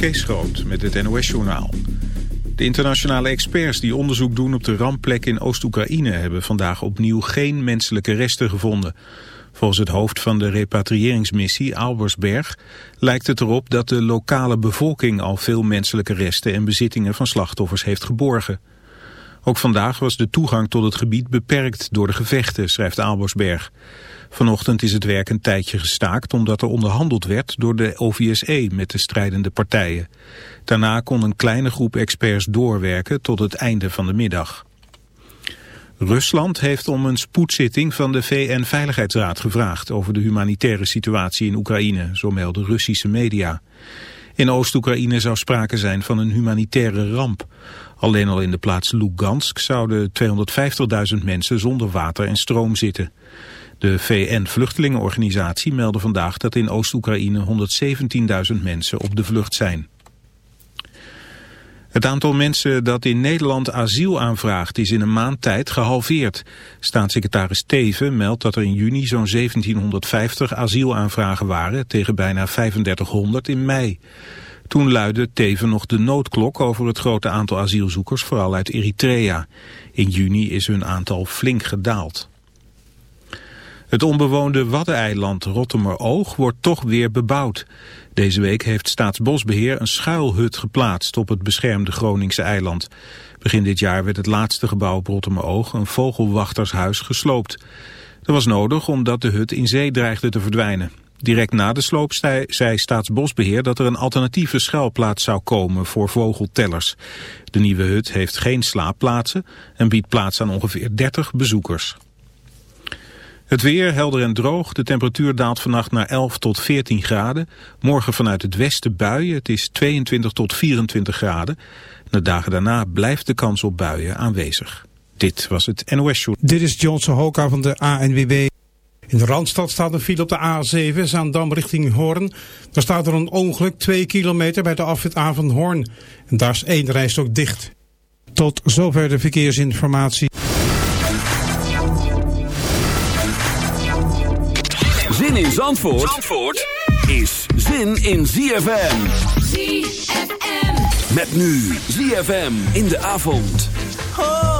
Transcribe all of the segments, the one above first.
Kees Groot met het NOS-journaal. De internationale experts die onderzoek doen op de rampplek in Oost-Oekraïne... hebben vandaag opnieuw geen menselijke resten gevonden. Volgens het hoofd van de repatriëringsmissie, Albersberg... lijkt het erop dat de lokale bevolking al veel menselijke resten... en bezittingen van slachtoffers heeft geborgen. Ook vandaag was de toegang tot het gebied beperkt door de gevechten, schrijft Albersberg. Vanochtend is het werk een tijdje gestaakt omdat er onderhandeld werd door de OVSE met de strijdende partijen. Daarna kon een kleine groep experts doorwerken tot het einde van de middag. Rusland heeft om een spoedzitting van de VN-veiligheidsraad gevraagd over de humanitaire situatie in Oekraïne, zo melden Russische media. In Oost-Oekraïne zou sprake zijn van een humanitaire ramp. Alleen al in de plaats Lugansk zouden 250.000 mensen zonder water en stroom zitten. De VN-vluchtelingenorganisatie meldde vandaag dat in Oost-Oekraïne 117.000 mensen op de vlucht zijn. Het aantal mensen dat in Nederland asiel aanvraagt is in een maand tijd gehalveerd. Staatssecretaris Teven meldt dat er in juni zo'n 1750 asielaanvragen waren tegen bijna 3500 in mei. Toen luidde Teven nog de noodklok over het grote aantal asielzoekers, vooral uit Eritrea. In juni is hun aantal flink gedaald. Het onbewoonde Waddeneiland Rottemeroog wordt toch weer bebouwd. Deze week heeft Staatsbosbeheer een schuilhut geplaatst op het beschermde Groningse eiland. Begin dit jaar werd het laatste gebouw op Rottemeroog, een vogelwachtershuis, gesloopt. Dat was nodig omdat de hut in zee dreigde te verdwijnen. Direct na de sloop zei Staatsbosbeheer dat er een alternatieve schuilplaats zou komen voor vogeltellers. De nieuwe hut heeft geen slaapplaatsen en biedt plaats aan ongeveer 30 bezoekers. Het weer helder en droog. De temperatuur daalt vannacht naar 11 tot 14 graden. Morgen vanuit het westen buien. Het is 22 tot 24 graden. De dagen daarna blijft de kans op buien aanwezig. Dit was het NOS Show. Dit is Johnson Hoka van de ANWB. In de Randstad staat een file op de A7, Zaandam richting Hoorn. Daar staat er een ongeluk 2 kilometer bij de afwit A van Hoorn. En daar is één rijstok dicht. Tot zover de verkeersinformatie. Zin in Zandvoort, Zandvoort is zin in ZFM. ZFM. Met nu ZFM in de avond. Oh,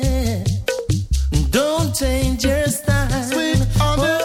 don't change your style. Sweet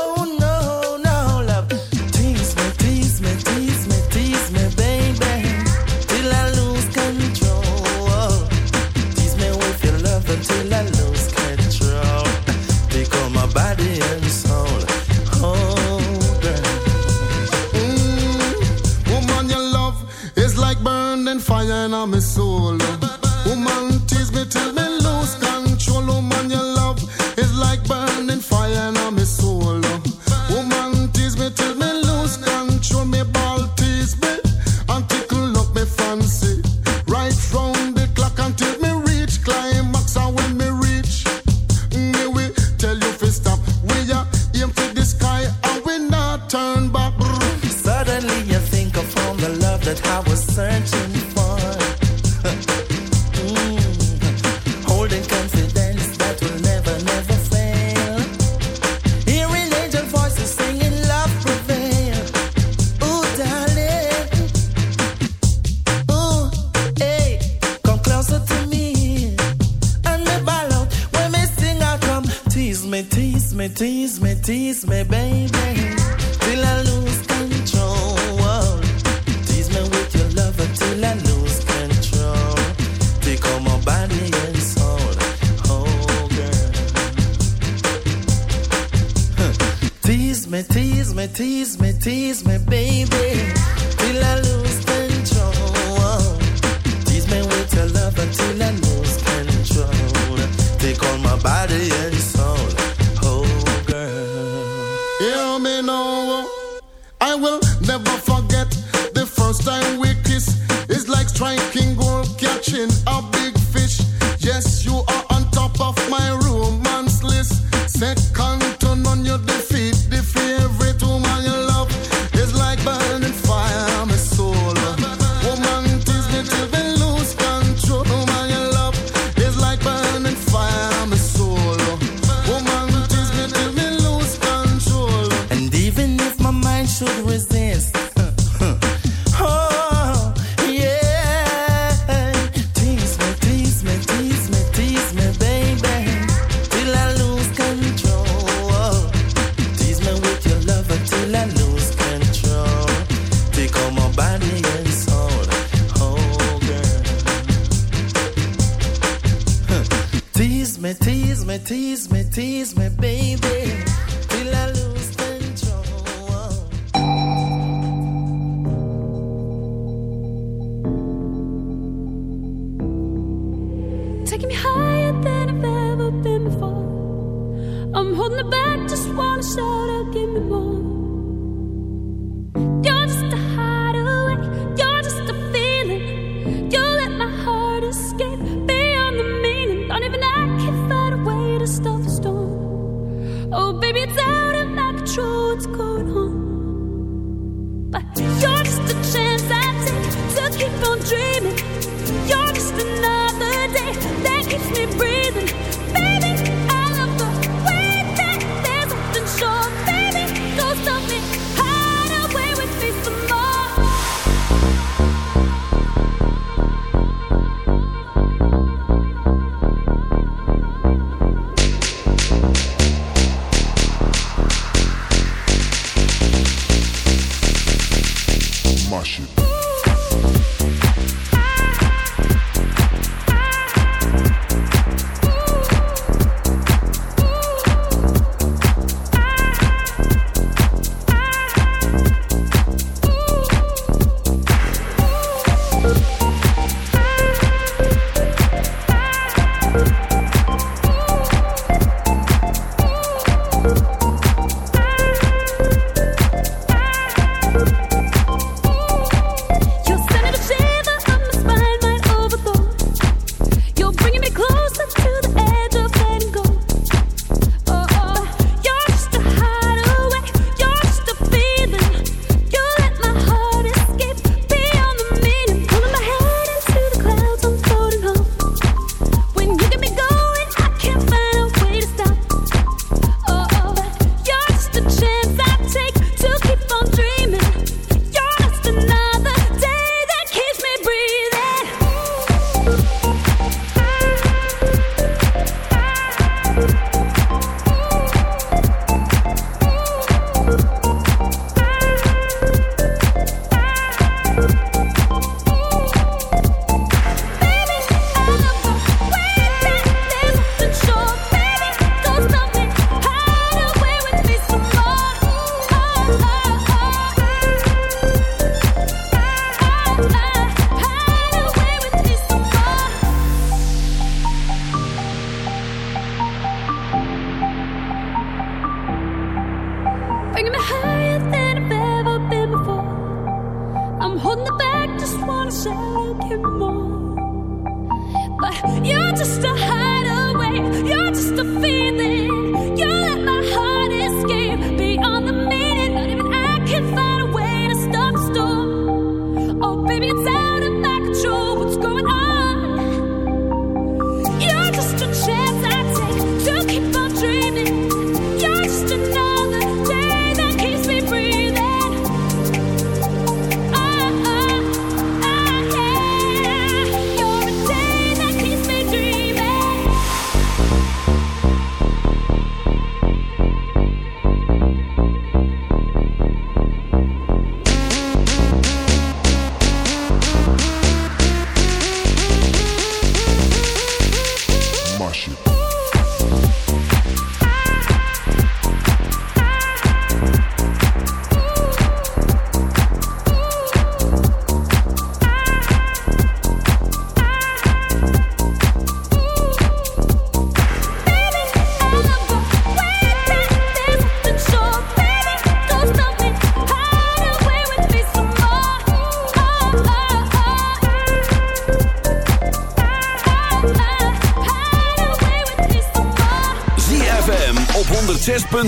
should resist.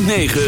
106.9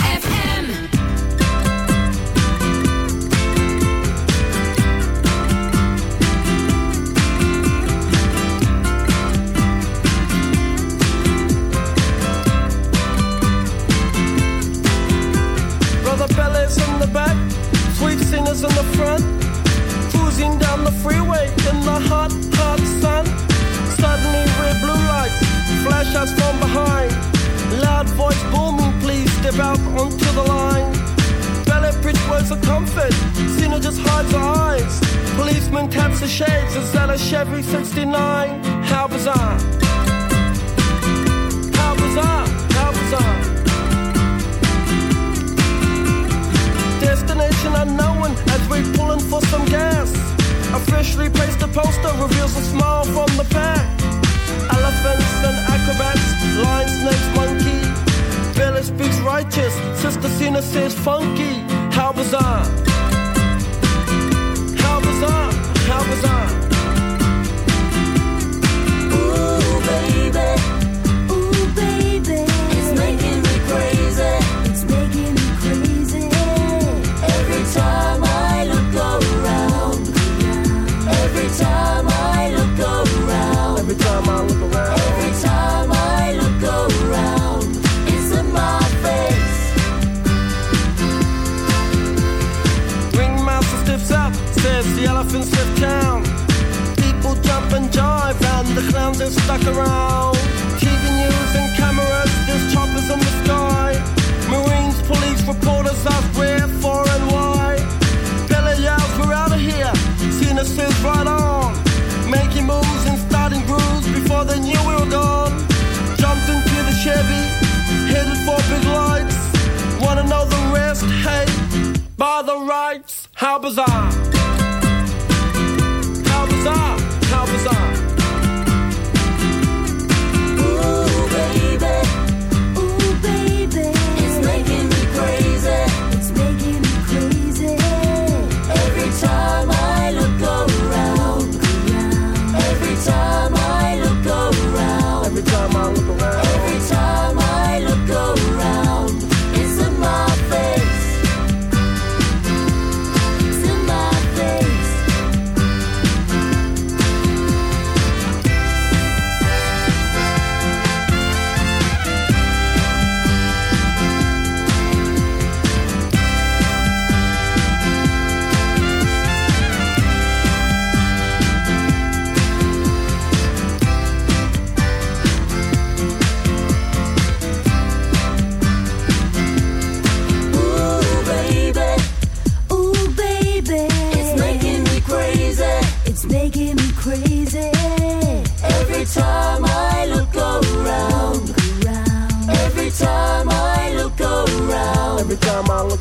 early 69. How was I? How was How was Destination unknown as we're pulling for some gas. Officially placed a poster reveals a smile from the pack. Elephants and acrobats, lions, snakes, monkey. Village speaks righteous, Sister Cena says funky.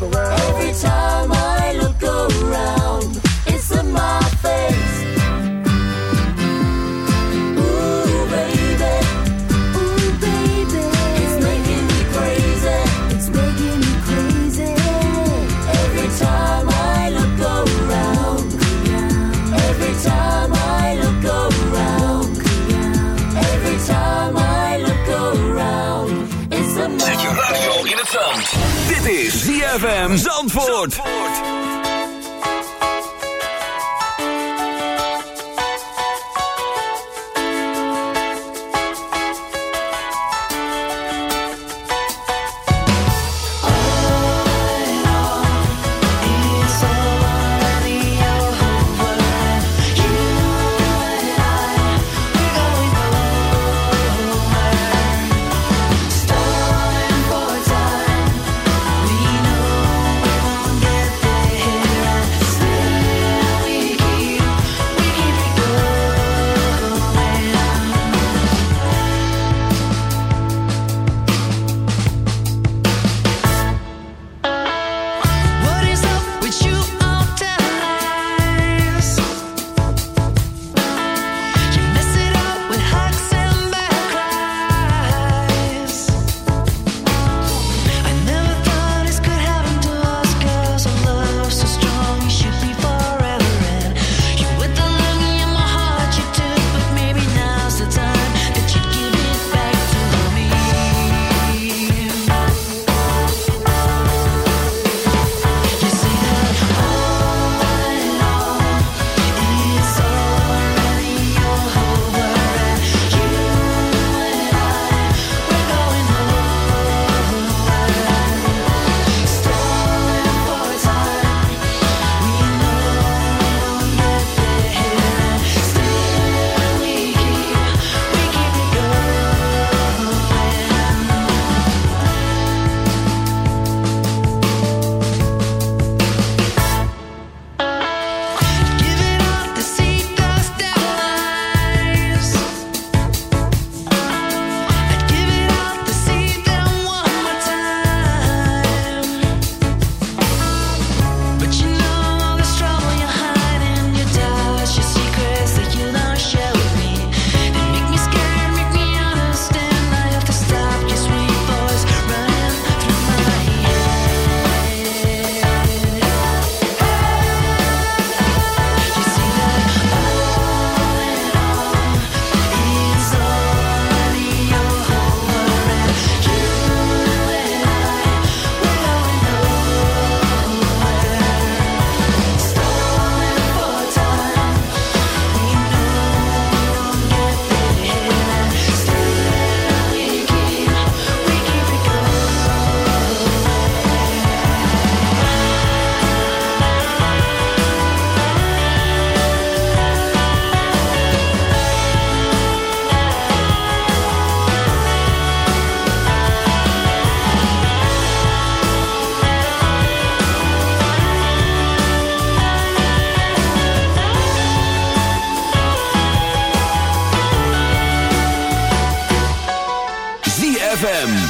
around. Zandvoort. Zandvoort.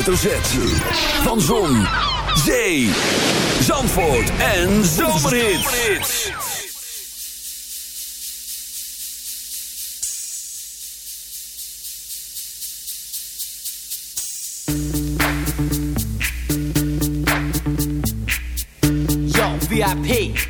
hoofdletter Z. Van Zon, Zee, Zandvoort en Zomerhits. Yo, VIP.